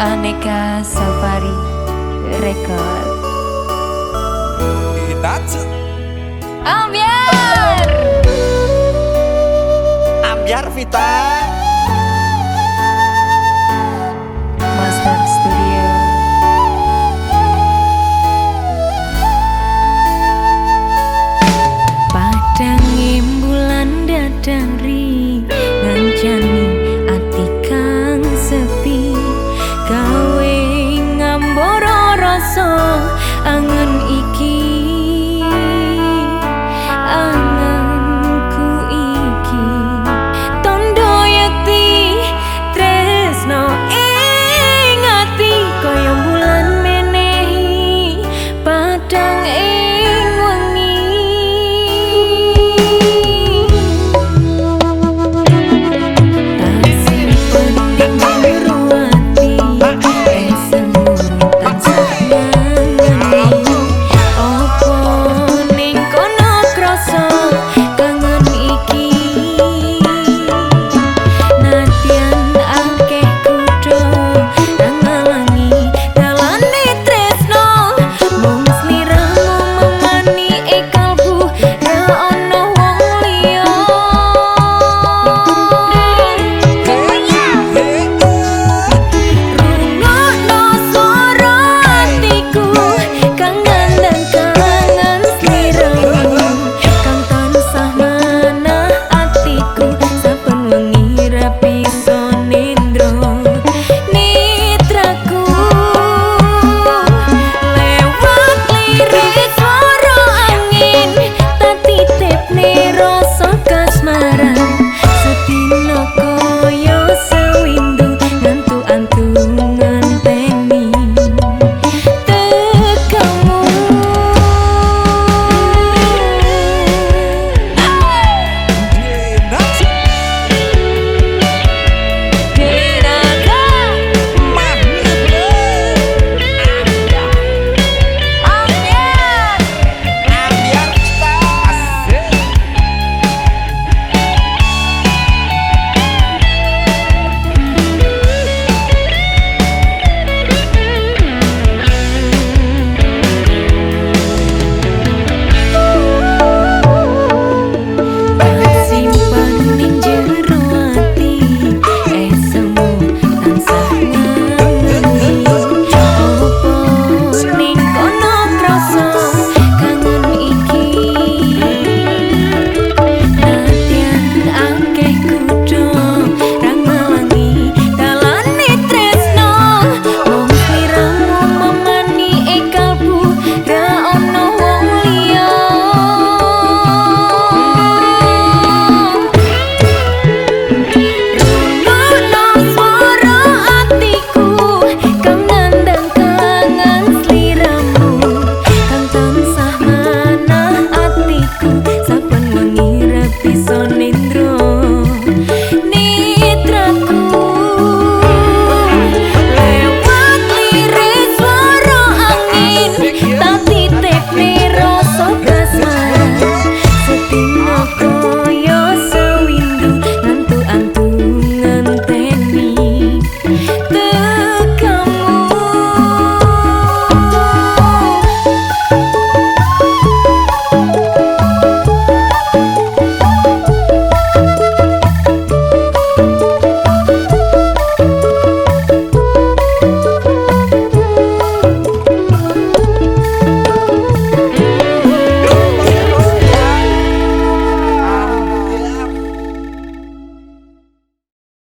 Boneka Safari Record. Ambiar Ambiar Vita. Master Studio. Padang bulan dadari rasa angen iki.